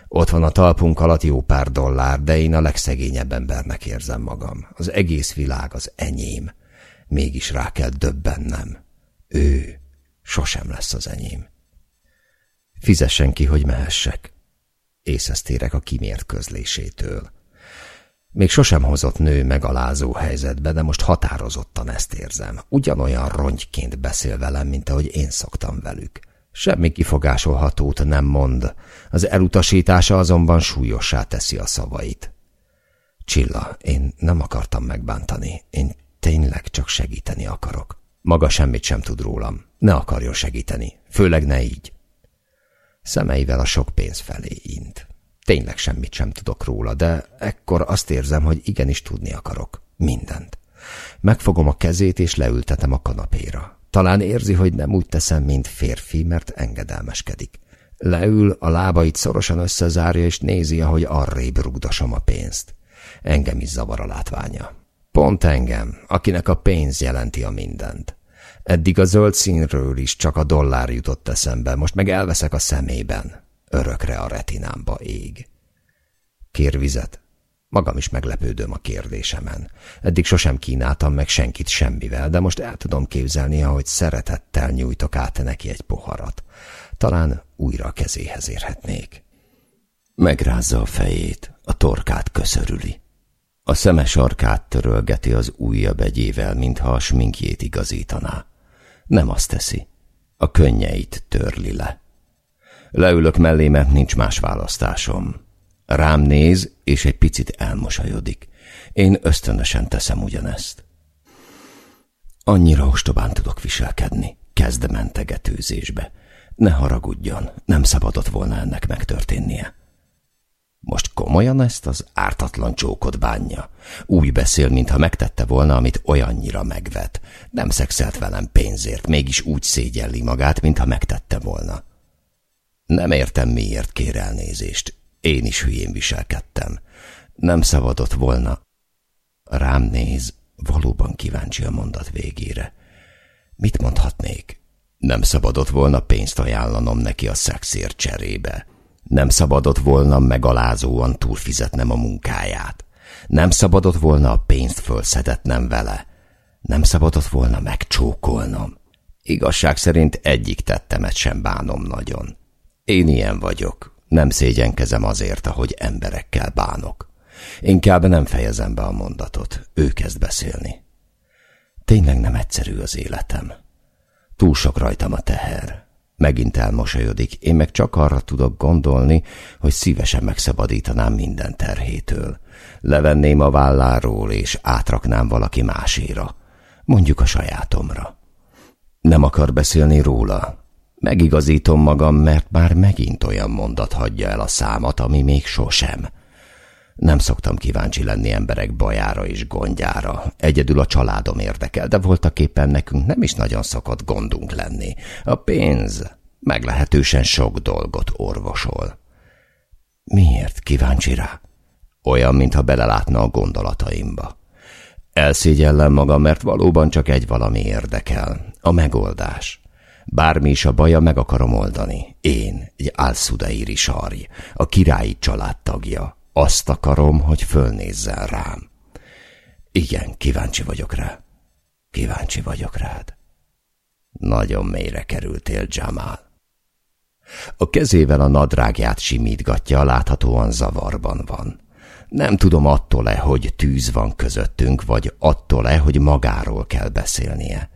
Ott van a talpunk alatt jó pár dollár, de én a legszegényebb embernek érzem magam. Az egész világ az enyém. Mégis rá kell döbbennem. Ő sosem lesz az enyém. Fizessen ki, hogy mehessek. Észesztérek a kimért közlésétől. Még sosem hozott nő megalázó helyzetbe, de most határozottan ezt érzem. Ugyanolyan rongyként beszél velem, mint ahogy én szoktam velük. Semmi kifogásolhatót nem mond, az elutasítása azonban súlyossá teszi a szavait. Csilla, én nem akartam megbántani, én tényleg csak segíteni akarok. Maga semmit sem tud rólam, ne akarjon segíteni, főleg ne így. Szemeivel a sok pénz felé int. Tényleg semmit sem tudok róla, de ekkor azt érzem, hogy igenis tudni akarok. Mindent. Megfogom a kezét, és leültetem a kanapéra. Talán érzi, hogy nem úgy teszem, mint férfi, mert engedelmeskedik. Leül, a lábait szorosan összezárja, és nézi, ahogy arrébb rugdosom a pénzt. Engem is zavar a látványa. Pont engem, akinek a pénz jelenti a mindent. Eddig a zöld színről is csak a dollár jutott eszembe, most meg elveszek a szemében. Örökre a retinámba ég. Kér vizet? Magam is meglepődöm a kérdésemen. Eddig sosem kínáltam meg senkit semmivel, de most el tudom képzelni, ahogy szeretettel nyújtok át neki egy poharat. Talán újra a kezéhez érhetnék. Megrázza a fejét, a torkát köszörüli. A szemes arkát törölgeti az újabb egyével, mintha a sminkjét igazítaná. Nem azt teszi. A könnyeit törli le. Leülök mellé, mert nincs más választásom. Rám néz, és egy picit elmosajodik. Én ösztönösen teszem ugyanezt. Annyira ostobán tudok viselkedni. Kezd mentegetőzésbe. Ne haragudjon, nem szabadott volna ennek megtörténnie. Most komolyan ezt az ártatlan csókot bánja. Úgy beszél, mintha megtette volna, amit olyannyira megvet. Nem szexelt velem pénzért, mégis úgy szégyelli magát, mintha megtette volna. Nem értem, miért kér elnézést. Én is hülyén viselkedtem. Nem szabadott volna. Rám néz, valóban kíváncsi a mondat végére. Mit mondhatnék? Nem szabadott volna pénzt ajánlanom neki a szexért cserébe. Nem szabadott volna megalázóan túlfizetnem a munkáját. Nem szabadott volna a pénzt fölszedetnem vele. Nem szabadott volna megcsókolnom. Igazság szerint egyik tettemet sem bánom nagyon. Én ilyen vagyok. Nem szégyenkezem azért, ahogy emberekkel bánok. Inkább nem fejezem be a mondatot. Ő kezd beszélni. Tényleg nem egyszerű az életem. Túl sok rajtam a teher. Megint elmosolyodik, én meg csak arra tudok gondolni, hogy szívesen megszabadítanám minden terhétől. Levenném a válláról, és átraknám valaki máséra. Mondjuk a sajátomra. Nem akar beszélni róla, Megigazítom magam, mert már megint olyan mondat hagyja el a számat, ami még sosem. Nem szoktam kíváncsi lenni emberek bajára és gondjára. Egyedül a családom érdekel, de voltak éppen nekünk nem is nagyon szokott gondunk lenni. A pénz meglehetősen sok dolgot orvosol. Miért kíváncsi rá? Olyan, mintha belelátna a gondolataimba. Elszégyellem magam, mert valóban csak egy valami érdekel. A megoldás. Bármi is a baja, meg akarom oldani. Én, egy álszudairi sarj, a királyi családtagja. Azt akarom, hogy fölnézzen rám. Igen, kíváncsi vagyok rá. Kíváncsi vagyok rád. Nagyon mélyre kerültél, Jamal. A kezével a nadrágját simítgatja, láthatóan zavarban van. Nem tudom attól-e, hogy tűz van közöttünk, vagy attól-e, hogy magáról kell beszélnie.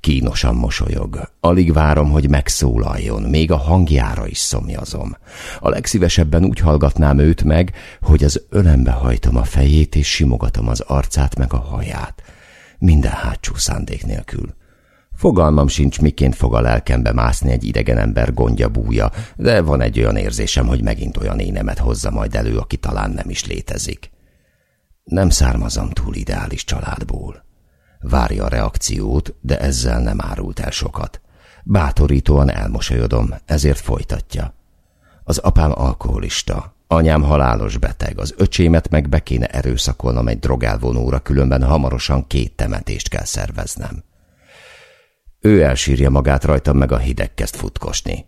Kínosan mosolyog. Alig várom, hogy megszólaljon, még a hangjára is szomjazom. A legszívesebben úgy hallgatnám őt meg, hogy az ölembe hajtom a fejét, és simogatom az arcát meg a haját. Minden hátsó szándék nélkül. Fogalmam sincs, miként fog a lelkembe mászni egy idegen ember gondja búja, de van egy olyan érzésem, hogy megint olyan énemet hozza majd elő, aki talán nem is létezik. Nem származom túl ideális családból. Várja a reakciót, de ezzel nem árult el sokat. Bátorítóan elmosolyodom, ezért folytatja. Az apám alkoholista, anyám halálos beteg, az öcsémet meg be kéne erőszakolnom egy drogálvonóra, különben hamarosan két temetést kell szerveznem. Ő elsírja magát rajtam, meg a hideg kezd futkosni.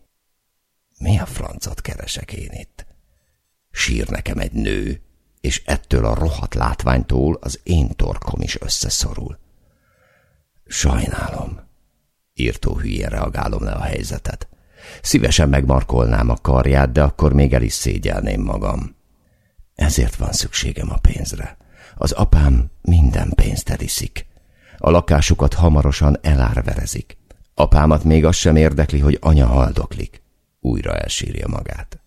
Mi a francot keresek én itt? Sír nekem egy nő, és ettől a rohadt látványtól az én torkom is összeszorul. Sajnálom. Írtó hülyén reagálom le a helyzetet. Szívesen megmarkolnám a karját, de akkor még el is szégyelném magam. Ezért van szükségem a pénzre. Az apám minden pénzt eliszik. A lakásukat hamarosan elárverezik. Apámat még az sem érdekli, hogy anya haldoklik. Újra elsírja magát.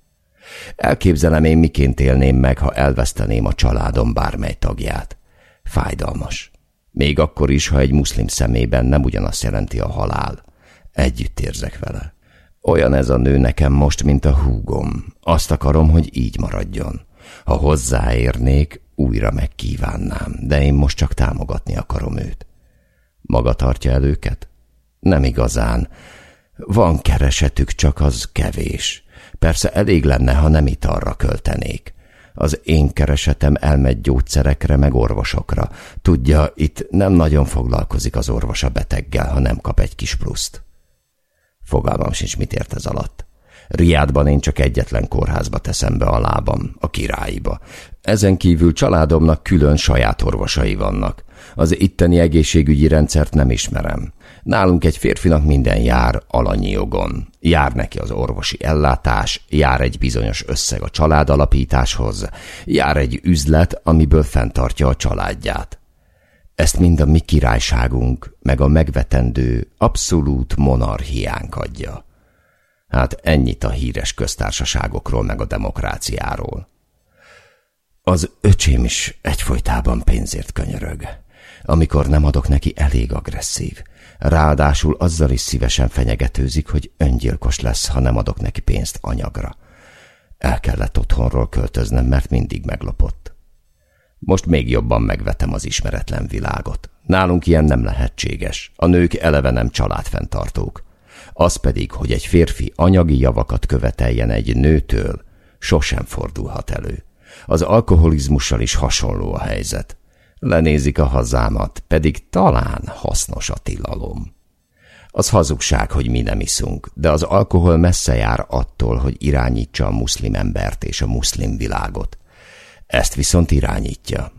Elképzelem én, miként élném meg, ha elveszteném a családom bármely tagját. Fájdalmas. Még akkor is, ha egy muszlim szemében nem ugyanazt jelenti a halál. Együtt érzek vele. Olyan ez a nő nekem most, mint a húgom. Azt akarom, hogy így maradjon. Ha hozzáérnék, újra megkívánnám, de én most csak támogatni akarom őt. Maga tartja el őket? Nem igazán. Van keresetük, csak az kevés. Persze elég lenne, ha nem itt arra költenék. Az én keresetem elmegy gyógyszerekre, meg orvosokra. Tudja, itt nem nagyon foglalkozik az orvos a beteggel, ha nem kap egy kis pluszt. Fogalmam sincs, mit ért ez alatt. Riádban én csak egyetlen kórházba teszem be a lábam, a királyiba. Ezen kívül családomnak külön saját orvosai vannak. Az itteni egészségügyi rendszert nem ismerem. Nálunk egy férfinak minden jár alanyi jogon. Jár neki az orvosi ellátás, jár egy bizonyos összeg a családalapításhoz, jár egy üzlet, amiből fenntartja a családját. Ezt mind a mi királyságunk, meg a megvetendő, abszolút monarchiánk adja. Hát ennyit a híres köztársaságokról, meg a demokráciáról. Az öcsém is egyfolytában pénzért könyörög. Amikor nem adok neki, elég agresszív. Ráadásul azzal is szívesen fenyegetőzik, hogy öngyilkos lesz, ha nem adok neki pénzt anyagra. El kellett otthonról költöznem, mert mindig meglopott. Most még jobban megvetem az ismeretlen világot. Nálunk ilyen nem lehetséges. A nők eleve nem családfenntartók. Az pedig, hogy egy férfi anyagi javakat követeljen egy nőtől, sosem fordulhat elő. Az alkoholizmussal is hasonló a helyzet. Lenézik a hazámat, pedig talán hasznos a tilalom. Az hazugság, hogy mi nem iszunk, de az alkohol messze jár attól, hogy irányítsa a muszlim embert és a muszlim világot. Ezt viszont irányítja.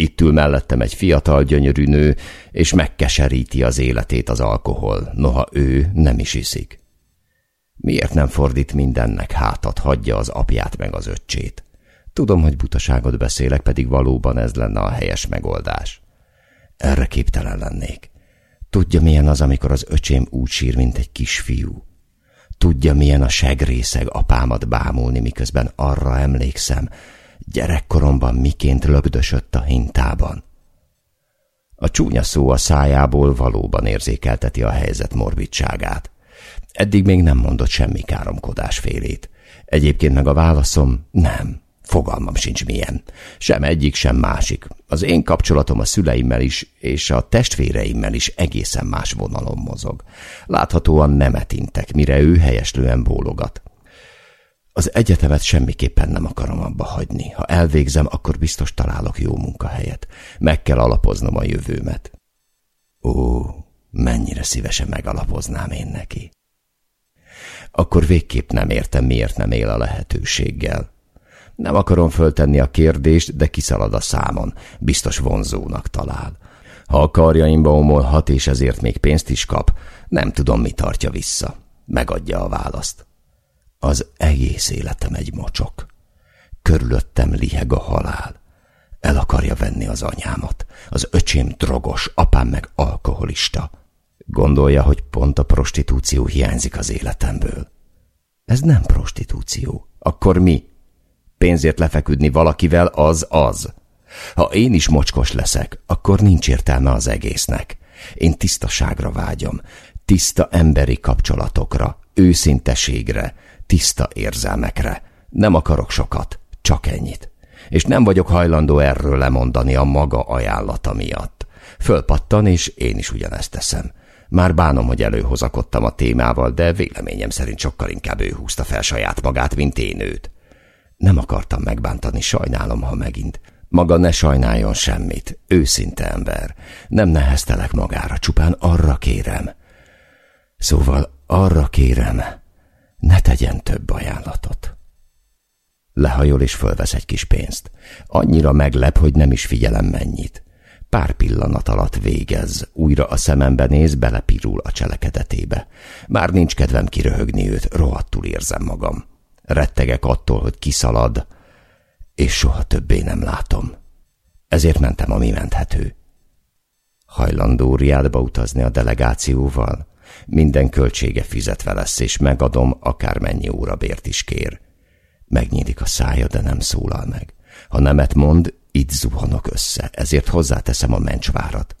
Itt ül mellettem egy fiatal, gyönyörű nő, és megkeseríti az életét az alkohol, noha ő nem is iszik. Miért nem fordít mindennek hátat, hagyja az apját meg az öccsét? Tudom, hogy butaságot beszélek, pedig valóban ez lenne a helyes megoldás. Erre képtelen lennék. Tudja, milyen az, amikor az öcsém úgy sír, mint egy kisfiú. Tudja, milyen a segrészeg apámat bámulni, miközben arra emlékszem, gyerekkoromban miként lögdösött a hintában. A csúnya szó a szájából valóban érzékelteti a helyzet morbidságát. Eddig még nem mondott semmi káromkodás félét. Egyébként meg a válaszom nem. Fogalmam sincs milyen. Sem egyik, sem másik. Az én kapcsolatom a szüleimmel is, és a testvéreimmel is egészen más vonalon mozog. Láthatóan nemet intek, mire ő helyeslően bólogat. Az egyetemet semmiképpen nem akarom abba hagyni. Ha elvégzem, akkor biztos találok jó munkahelyet. Meg kell alapoznom a jövőmet. Ó, mennyire szívesen megalapoznám én neki. Akkor végképp nem értem, miért nem él a lehetőséggel. Nem akarom föltenni a kérdést, de kiszalad a számon. Biztos vonzónak talál. Ha a karjaimba omolhat, és ezért még pénzt is kap, nem tudom, mi tartja vissza. Megadja a választ. Az egész életem egy mocsok. Körülöttem liheg a halál. El akarja venni az anyámat. Az öcsém drogos, apám meg alkoholista. Gondolja, hogy pont a prostitúció hiányzik az életemből. Ez nem prostitúció. Akkor mi? Pénzért lefeküdni valakivel az az. Ha én is mocskos leszek, akkor nincs értelme az egésznek. Én tisztaságra vágyom, tiszta emberi kapcsolatokra, őszinteségre, tiszta érzelmekre. Nem akarok sokat, csak ennyit. És nem vagyok hajlandó erről lemondani a maga ajánlata miatt. Fölpattan, és én is ugyanezt teszem. Már bánom, hogy előhozakodtam a témával, de véleményem szerint sokkal inkább ő húzta fel saját magát, mint én őt. Nem akartam megbántani, sajnálom, ha megint. Maga ne sajnáljon semmit, őszinte ember. Nem neheztelek magára, csupán arra kérem. Szóval arra kérem, ne tegyen több ajánlatot. Lehajol és fölvesz egy kis pénzt. Annyira meglep, hogy nem is figyelem mennyit. Pár pillanat alatt végez, újra a szemembe néz, belepirul a cselekedetébe. Már nincs kedvem kiröhögni őt, rohadtul érzem magam. Rettegek attól, hogy kiszalad, és soha többé nem látom. Ezért mentem, ami menthető. Hajlandó Riádba utazni a delegációval? Minden költsége fizetve lesz, és megadom, akármennyi órabért is kér. Megnyílik a szája, de nem szólal meg. Ha nemet mond, itt zuhanok össze, ezért hozzáteszem a mencsvárat.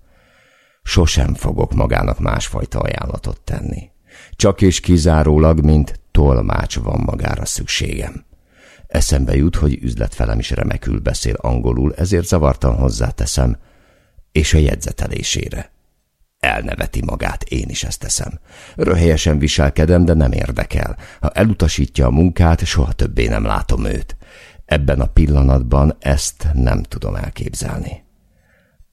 Sosem fogok magának másfajta ajánlatot tenni. Csak és kizárólag, mint tolmács van magára szükségem. Eszembe jut, hogy üzletfelem is remekül beszél angolul, ezért zavartan hozzáteszem, és a jegyzetelésére. Elneveti magát, én is ezt teszem. Röhelyesen viselkedem, de nem érdekel. Ha elutasítja a munkát, soha többé nem látom őt. Ebben a pillanatban ezt nem tudom elképzelni.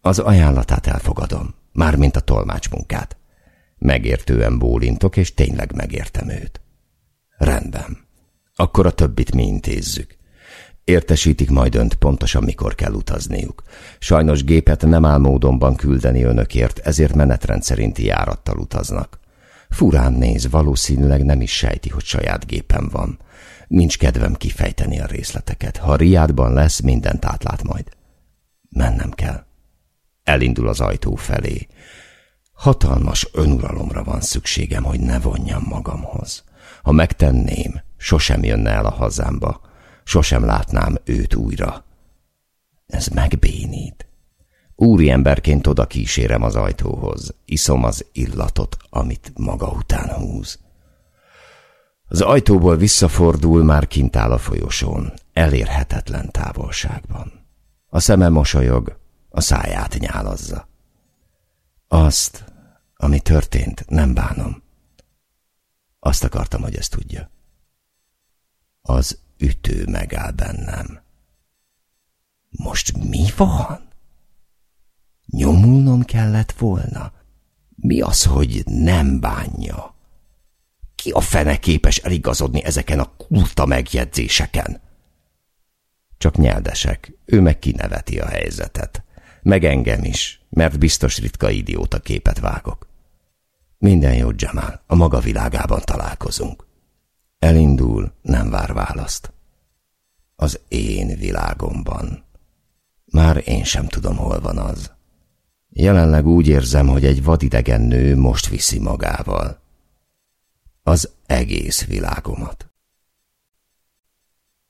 Az ajánlatát elfogadom, mármint a tolmács munkát. Megértően bólintok, és tényleg megértem őt. Rendben. Akkor a többit mi intézzük. Értesítik majd önt pontosan, mikor kell utazniuk. Sajnos gépet nem áll módonban küldeni önökért, ezért menetrend szerinti járattal utaznak. Furán néz, valószínűleg nem is sejti, hogy saját gépen van. Nincs kedvem kifejteni a részleteket. Ha Riádban lesz, mindent átlát majd. Mennem kell. Elindul az ajtó felé. Hatalmas önuralomra van szükségem, hogy ne vonjam magamhoz. Ha megtenném, sosem jönne el a hazámba, sosem látnám őt újra. Ez megbénít. Úriemberként oda kísérem az ajtóhoz, iszom az illatot, amit maga után húz. Az ajtóból visszafordul, már kint áll a folyosón, elérhetetlen távolságban. A szeme mosolyog, a száját nyálazza. Azt, ami történt, nem bánom. Azt akartam, hogy ezt tudja. Az ütő megáll bennem. Most mi van? Nyomulnom kellett volna? Mi az, hogy nem bánja? Ki a fene képes eligazodni ezeken a kulta megjegyzéseken? Csak nyeldesek, ő meg kineveti a helyzetet. Meg engem is, mert biztos ritka idióta képet vágok. Minden jó, Jamal, a maga világában találkozunk. Elindul, nem vár választ. Az én világomban. Már én sem tudom, hol van az. Jelenleg úgy érzem, hogy egy vadidegen nő most viszi magával. Az egész világomat.